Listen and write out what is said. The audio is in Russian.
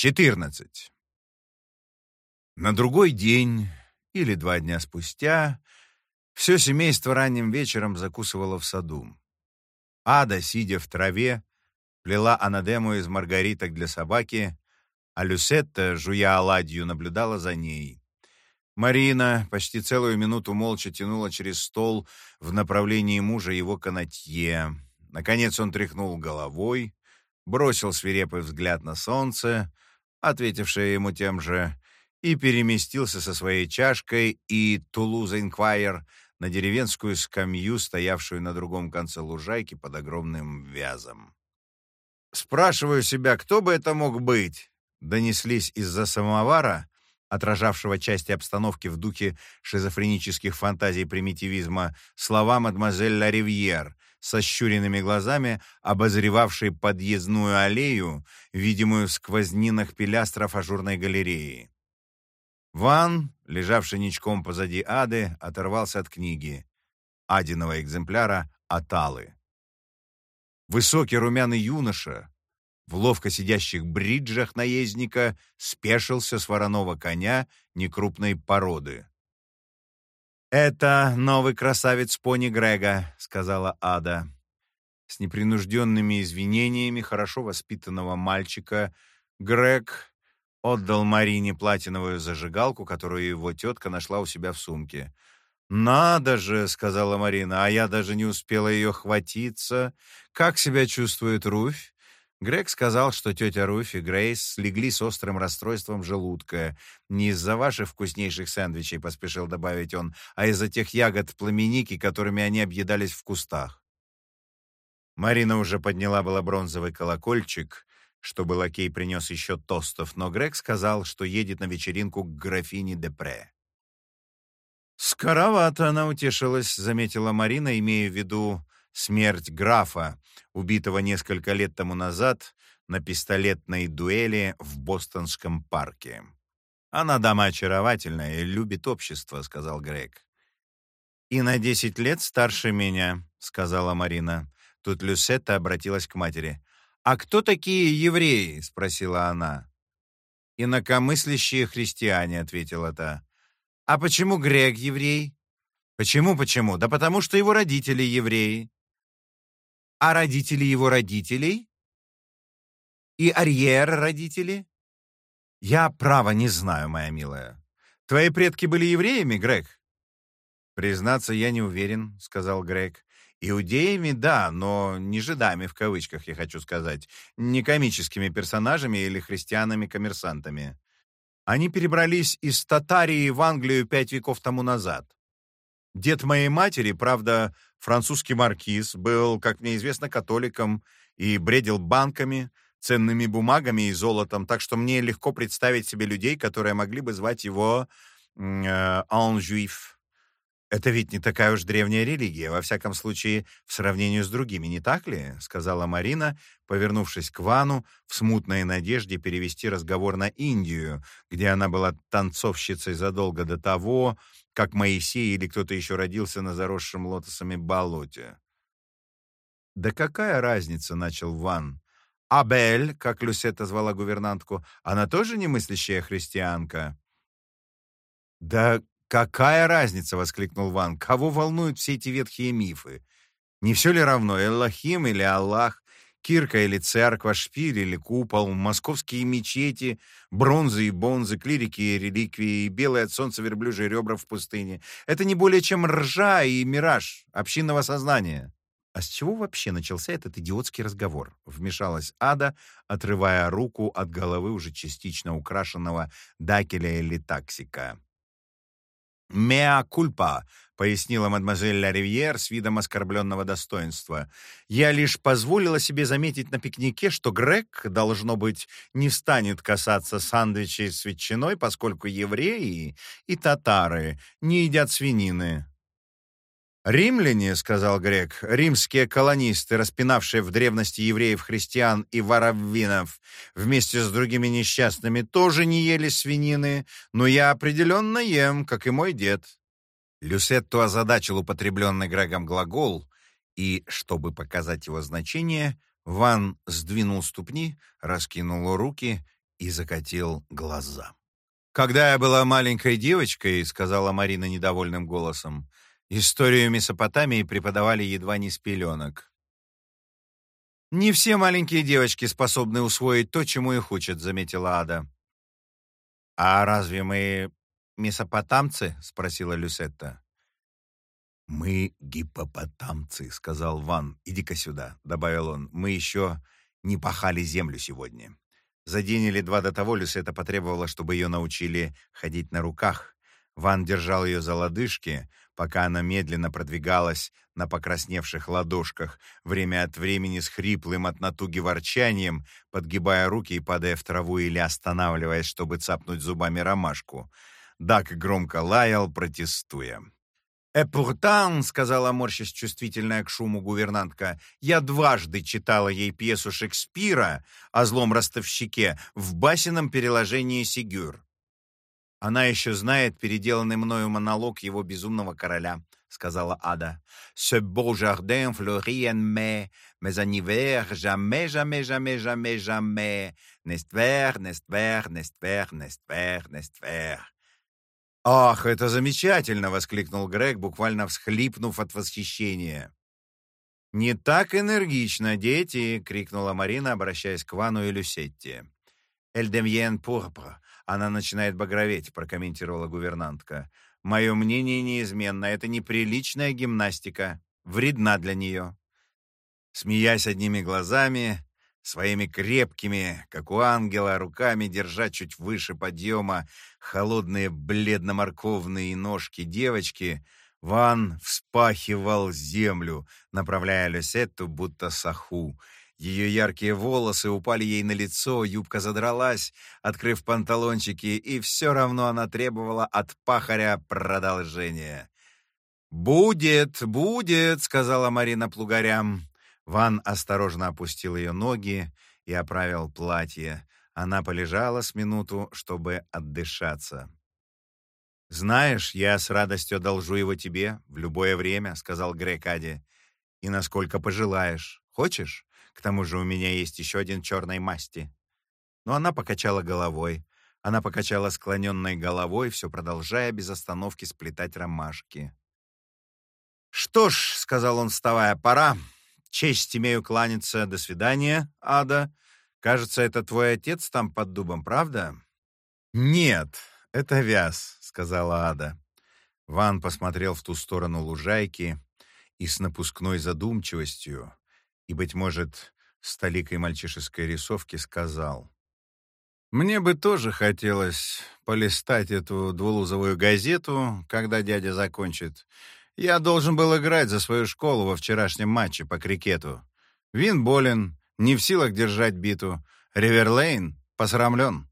14. На другой день или два дня спустя все семейство ранним вечером закусывало в саду. Ада, сидя в траве, плела анадему из маргариток для собаки, а Люсетта, жуя оладью, наблюдала за ней. Марина почти целую минуту молча тянула через стол в направлении мужа его канатье. Наконец он тряхнул головой, бросил свирепый взгляд на солнце, ответившее ему тем же, и переместился со своей чашкой и Тулуза Инквайер на деревенскую скамью, стоявшую на другом конце лужайки под огромным вязом. «Спрашиваю себя, кто бы это мог быть?» Донеслись из-за самовара, отражавшего части обстановки в духе шизофренических фантазий примитивизма, слова мадемуазель Ла Ривьер, со щуренными глазами, обозревавшей подъездную аллею, видимую в сквознинах пилястров ажурной галереи. Ван, лежавший ничком позади Ады, оторвался от книги, Адиного экземпляра «Аталы». Высокий румяный юноша, в ловко сидящих бриджах наездника, спешился с вороного коня некрупной породы. «Это новый красавец пони Грега», — сказала Ада. С непринужденными извинениями хорошо воспитанного мальчика Грег отдал Марине платиновую зажигалку, которую его тетка нашла у себя в сумке. «Надо же», — сказала Марина, — «а я даже не успела ее хватиться. Как себя чувствует Руфь?» Грег сказал, что тетя Руфь и Грейс слегли с острым расстройством желудка. «Не из-за ваших вкуснейших сэндвичей», — поспешил добавить он, «а из-за тех ягод пламеники, которыми они объедались в кустах». Марина уже подняла было бронзовый колокольчик, чтобы лакей принес еще тостов, но Грег сказал, что едет на вечеринку к графине Депре. «Скоровато она утешилась», — заметила Марина, имея в виду смерть графа, убитого несколько лет тому назад на пистолетной дуэли в Бостонском парке. «Она дама очаровательная и любит общество», — сказал Грег. «И на десять лет старше меня», — сказала Марина. Тут Люсетта обратилась к матери. «А кто такие евреи?» — спросила она. «Инакомыслящие христиане», — ответила та. «А почему Грег еврей?» «Почему, почему? Да потому что его родители евреи. А родители его родителей? И Арьер родители? Я, право, не знаю, моя милая. Твои предки были евреями, Грег? Признаться, я не уверен, сказал Грег. Иудеями, да, но не жидами в кавычках, я хочу сказать, не комическими персонажами или христианами-коммерсантами. Они перебрались из Татарии в Англию пять веков тому назад. Дед моей матери, правда, французский маркиз, был, как мне известно, католиком и бредил банками, ценными бумагами и золотом, так что мне легко представить себе людей, которые могли бы звать его э, «Анжуиф». «Это ведь не такая уж древняя религия, во всяком случае, в сравнении с другими, не так ли?» — сказала Марина, повернувшись к Вану в смутной надежде перевести разговор на Индию, где она была танцовщицей задолго до того, как Моисей или кто-то еще родился на заросшем лотосами болоте. «Да какая разница?» — начал Ван. «Абель, как Люсетта звала гувернантку, она тоже немыслящая христианка?» «Да какая разница?» — воскликнул Ван. «Кого волнуют все эти ветхие мифы? Не все ли равно, Эллахим или Аллах, Кирка или церковь, шпиль или купол, московские мечети, бронзы и бонзы, клирики и реликвии, и белые от солнца верблюжьи ребра в пустыне. Это не более чем ржа и мираж общинного сознания. А с чего вообще начался этот идиотский разговор? Вмешалась Ада, отрывая руку от головы уже частично украшенного дакеля или таксика. «Меа кульпа», — пояснила мадемуазель Ла с видом оскорбленного достоинства. «Я лишь позволила себе заметить на пикнике, что Грег, должно быть, не станет касаться сандвичей с ветчиной, поскольку евреи и татары не едят свинины». «Римляне, — сказал грек, — римские колонисты, распинавшие в древности евреев-христиан и вороввинов вместе с другими несчастными, тоже не ели свинины, но я определенно ем, как и мой дед». Люсетту озадачил употребленный Грегом глагол, и, чтобы показать его значение, Ван сдвинул ступни, раскинул руки и закатил глаза. «Когда я была маленькой девочкой», — сказала Марина недовольным голосом, «историю Месопотамии преподавали едва не с пеленок». «Не все маленькие девочки способны усвоить то, чему их учат», — заметила Ада. «А разве мы месопотамцы?» — спросила Люсетта. «Мы гипопотамцы», — сказал Ван. «Иди-ка сюда», — добавил он. «Мы еще не пахали землю сегодня». За день или два до того Люсета потребовала, чтобы ее научили ходить на руках. Ван держал ее за лодыжки, пока она медленно продвигалась на покрасневших ладошках, время от времени с хриплым от натуги ворчанием, подгибая руки и падая в траву или останавливаясь, чтобы цапнуть зубами ромашку. Дак громко лаял, протестуя. «Эпуртан», — сказала морщись чувствительная к шуму гувернантка, «я дважды читала ей пьесу Шекспира о злом ростовщике в басином переложении Сигюр». «Она еще знает переделанный мною монолог его безумного короля», — сказала Ада. «Ce beau jardin fleurit en mai, mais en hiver, jamais, jamais, jamais, jamais, jamais, vert, n'est vert, n'est vert». «Ах, это замечательно!» — воскликнул Грег, буквально всхлипнув от восхищения. «Не так энергично, дети!» — крикнула Марина, обращаясь к Вану и Люсетте. «Эльдемьен пурпр. Она начинает багроветь», — прокомментировала гувернантка. «Мое мнение неизменно. Это неприличная гимнастика. Вредна для нее». Смеясь одними глазами, Своими крепкими, как у ангела, руками держа чуть выше подъема холодные бледно-морковные ножки девочки, Ван вспахивал землю, направляя Люсетту будто саху. Ее яркие волосы упали ей на лицо, юбка задралась, открыв панталончики, и все равно она требовала от пахаря продолжения. «Будет, будет», — сказала Марина плугарям. Ван осторожно опустил ее ноги и оправил платье. Она полежала с минуту, чтобы отдышаться. «Знаешь, я с радостью одолжу его тебе в любое время», — сказал Грек Ади. «И насколько пожелаешь. Хочешь? К тому же у меня есть еще один черной масти». Но она покачала головой. Она покачала склоненной головой, все продолжая без остановки сплетать ромашки. «Что ж», — сказал он, вставая, — «пора. Честь имею кланяться. До свидания, Ада. Кажется, это твой отец там под дубом, правда? Нет, это Вяз, сказала Ада. Ван посмотрел в ту сторону лужайки и с напускной задумчивостью, и, быть может, с толикой мальчишеской рисовки сказал. «Мне бы тоже хотелось полистать эту двулузовую газету, когда дядя закончит, я должен был играть за свою школу во вчерашнем матче по крикету. Вин болен, не в силах держать биту. Риверлейн посрамлен.